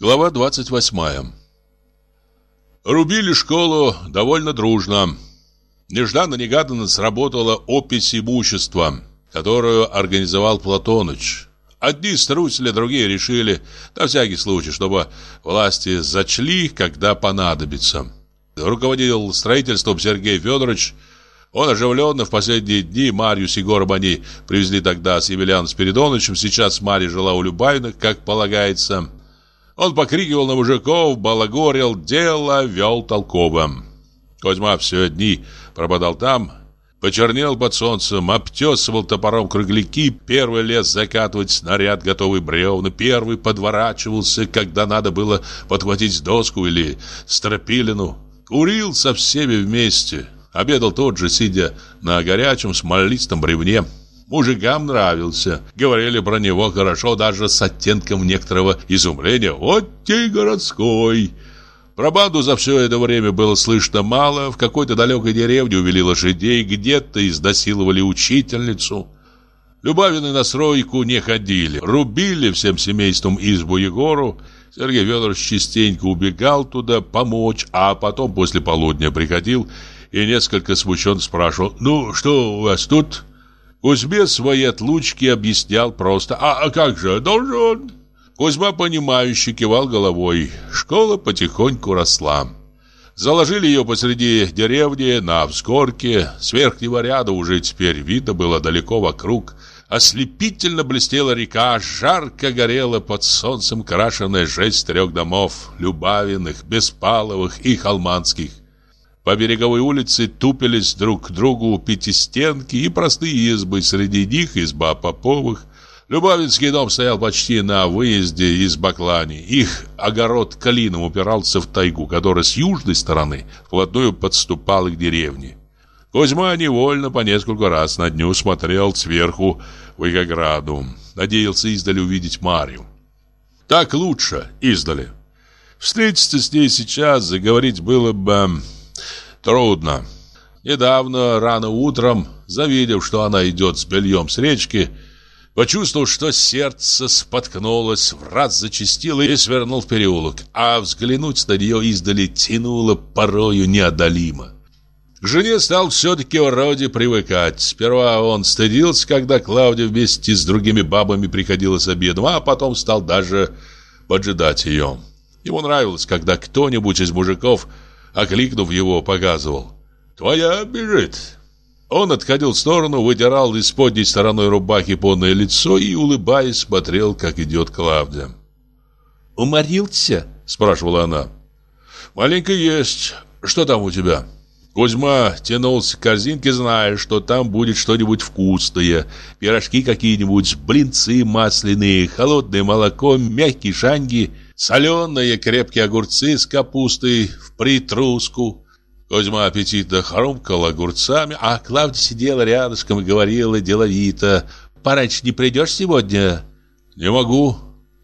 Глава 28 Рубили школу довольно дружно. Нежданно-негаданно сработала опись имущества, которую организовал Платоныч. Одни струсили, другие решили, на всякий случай, чтобы власти зачли, когда понадобится. Руководил строительством Сергей Федорович. Он оживленно в последние дни Марью с Егором они привезли тогда с Емельяном Спиридоновичем. Сейчас Марья жила у Любавиных, как полагается. Он покрикивал на мужиков, балагорил, дело вел толково. Козьма все дни пропадал там, почернел под солнцем, обтесывал топором кругляки, первый лез закатывать снаряд, готовый бревна, первый подворачивался, когда надо было подхватить доску или стропилину, курил со всеми вместе, обедал тот же, сидя на горячем смолистом бревне, Мужикам нравился. Говорили про него хорошо, даже с оттенком некоторого изумления. Вот те городской. Про банду за все это время было слышно мало. В какой-то далекой деревне увели лошадей, где-то изнасиловали учительницу. Любавины на стройку не ходили. Рубили всем семейством избу Егору. Сергей Федорович частенько убегал туда помочь, а потом после полудня приходил и несколько смущенно спрашивал «Ну, что у вас тут?» Кузьме свои отлучки объяснял просто. «А, а как же, должен?» Кузьма, понимающе кивал головой. Школа потихоньку росла. Заложили ее посреди деревни, на взгорке. С верхнего ряда уже теперь видно было далеко вокруг. Ослепительно блестела река, жарко горела под солнцем крашеная жесть трех домов. Любавиных, Беспаловых и Холманских. По береговой улице тупились друг к другу пятистенки и простые избы, среди них изба Поповых. Любавинский дом стоял почти на выезде из Баклани. Их огород калином упирался в тайгу, которая с южной стороны вплотную подступала к деревне. Кузьма невольно по несколько раз на дню смотрел сверху в их ограду. Надеялся издали увидеть Марию. Так лучше издали. Встретиться с ней сейчас, заговорить было бы Трудно. Недавно, рано утром, завидев, что она идет с бельем с речки, почувствовал, что сердце споткнулось, в раз зачастило и свернул в переулок, а взглянуть на нее издали тянуло порою неодолимо. К жене стал все-таки вроде привыкать. Сперва он стыдился, когда Клавдия вместе с другими бабами приходила с обедом, а потом стал даже поджидать ее. Ему нравилось, когда кто-нибудь из мужиков – окликнув его, показывал. «Твоя бежит!» Он отходил в сторону, вытирал из подней стороной рубахи полное лицо и, улыбаясь, смотрел, как идет Клавдия. «Уморился?» – спрашивала она. «Маленько есть. Что там у тебя?» Кузьма тянулся к корзинке, зная, что там будет что-нибудь вкусное. Пирожки какие-нибудь, блинцы масляные, холодное молоко, мягкие шанги, соленые крепкие огурцы с капустой в притруску. Кузьма аппетитно хрумкал огурцами, а Клавдия сидела рядышком и говорила деловито. «Пораньше не придешь сегодня?» «Не могу».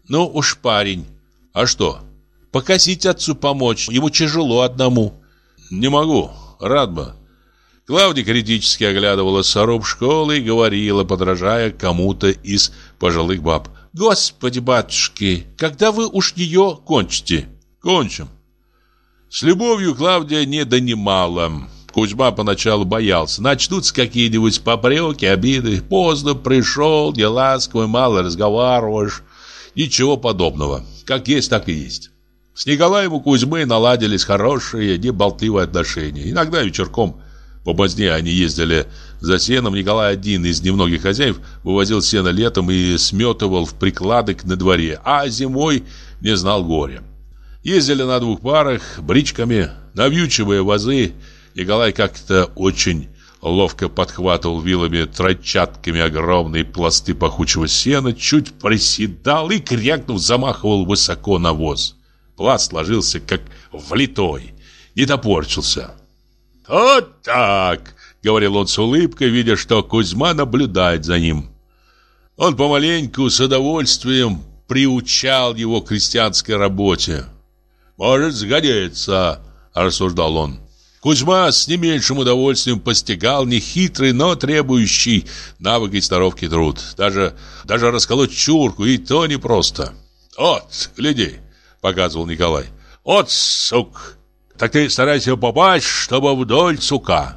«Ну уж парень». «А что?» «Покосить отцу помочь, ему тяжело одному». «Не могу, рад бы». Клавдия критически оглядывала соруб школы и говорила, подражая кому-то из пожилых баб. «Господи, батюшки, когда вы уж ее кончите?» «Кончим». С любовью Клавдия не донимала. Кузьма поначалу боялся. Начнутся какие-нибудь попреки, обиды. Поздно пришел, не ласковый, мало разговариваешь. Ничего подобного. Как есть, так и есть. С Николаем у Кузьмы наладились хорошие, неболтливые отношения. Иногда вечерком по позднее они ездили за сеном. Николай, один из немногих хозяев, вывозил сено летом и сметывал в прикладок на дворе, а зимой не знал горя. Ездили на двух парах, бричками, навьючивая вазы. Николай как-то очень ловко подхватывал вилами тройчатками огромные пласты пахучего сена, чуть приседал и, крякнув, замахивал высоко на воз. Пласт ложился как влитой, не топорчился. «Вот так!» — говорил он с улыбкой, видя, что Кузьма наблюдает за ним. Он помаленьку, с удовольствием приучал его к крестьянской работе. «Может сгодится», — рассуждал он. Кузьма с не меньшим удовольствием постигал нехитрый, но требующий навык и старовки труд. Даже, даже расколоть чурку, и то непросто. «Вот, гляди, показывал Николай. Вот сук! Так ты старайся попасть, чтобы вдоль сука.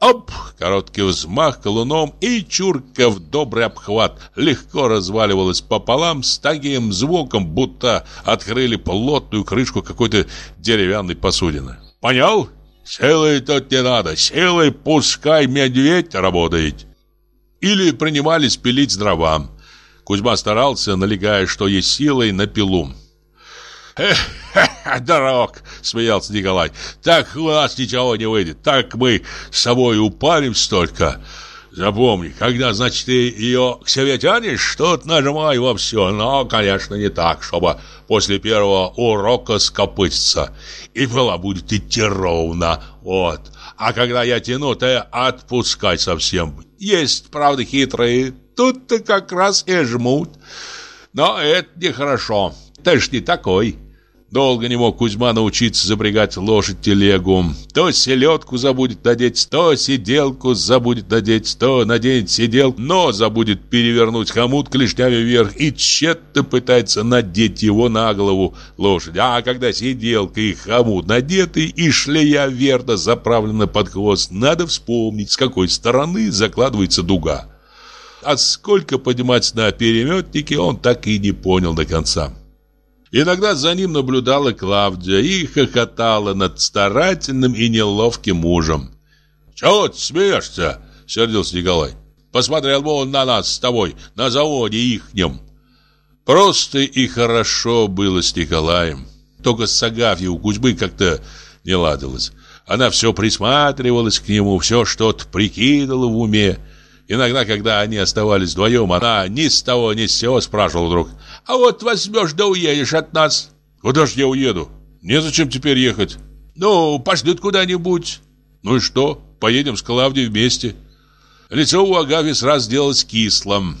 Оп! Короткий взмах колуном, и чурка в добрый обхват легко разваливалась пополам с таким звуком, будто открыли плотную крышку какой-то деревянной посудины. Понял? Силой тут не надо, силой пускай медведь работает. Или принимались пилить дрова. Кузьма старался, налегая, что есть силой, на пилу. «Эх, дорог!» — смеялся Николай. «Так у нас ничего не выйдет. Так мы с собой упарим столько. Запомни, когда, значит, ты ее к себе тянешь, тут нажимай во все. Но, конечно, не так, чтобы после первого урока скопытиться. И была будет идти ровно. Вот. А когда я тяну, ты отпускай совсем. Есть, правда, хитрые. Тут-то как раз и жмут. Но это нехорошо. Ты ж не такой. Долго не мог Кузьма научиться запрягать лошадь телегу. То селедку забудет надеть, то сиделку забудет надеть, то наденет сиделку, но забудет перевернуть хомут клешнями вверх и тщетно пытается надеть его на голову лошади. А когда сиделка и хомут надеты и шлея верно заправлена под хвост, надо вспомнить, с какой стороны закладывается дуга. А сколько поднимать на переметнике, он так и не понял до конца. Иногда за ним наблюдала Клавдия и хохотала над старательным и неловким мужем. «Чего ты смеешься?» — сердился Николай. «Посмотрел бы он на нас с тобой, на заводе ихнем». Просто и хорошо было с Николаем. Только с Агафьей у Кузьмы как-то не ладилось. Она все присматривалась к нему, все что-то прикидывала в уме. Иногда, когда они оставались вдвоем, она ни с того ни с сего спрашивала вдруг – а вот возьмешь да уедешь от нас. Куда ж я уеду? Незачем теперь ехать. Ну, пошлют куда-нибудь. Ну и что? Поедем с Клавдией вместе. Лицо у Агави сразу сделалось кислым.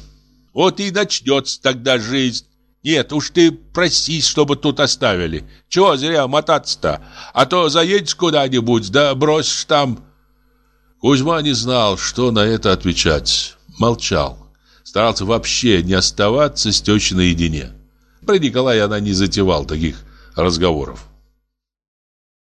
Вот и начнется тогда жизнь. Нет, уж ты просись, чтобы тут оставили. Чего зря мотаться-то? А то заедешь куда-нибудь, да бросишь там. Кузьма не знал, что на это отвечать. Молчал старался вообще не оставаться с тещей наедине. Про Николая она не затевал таких разговоров.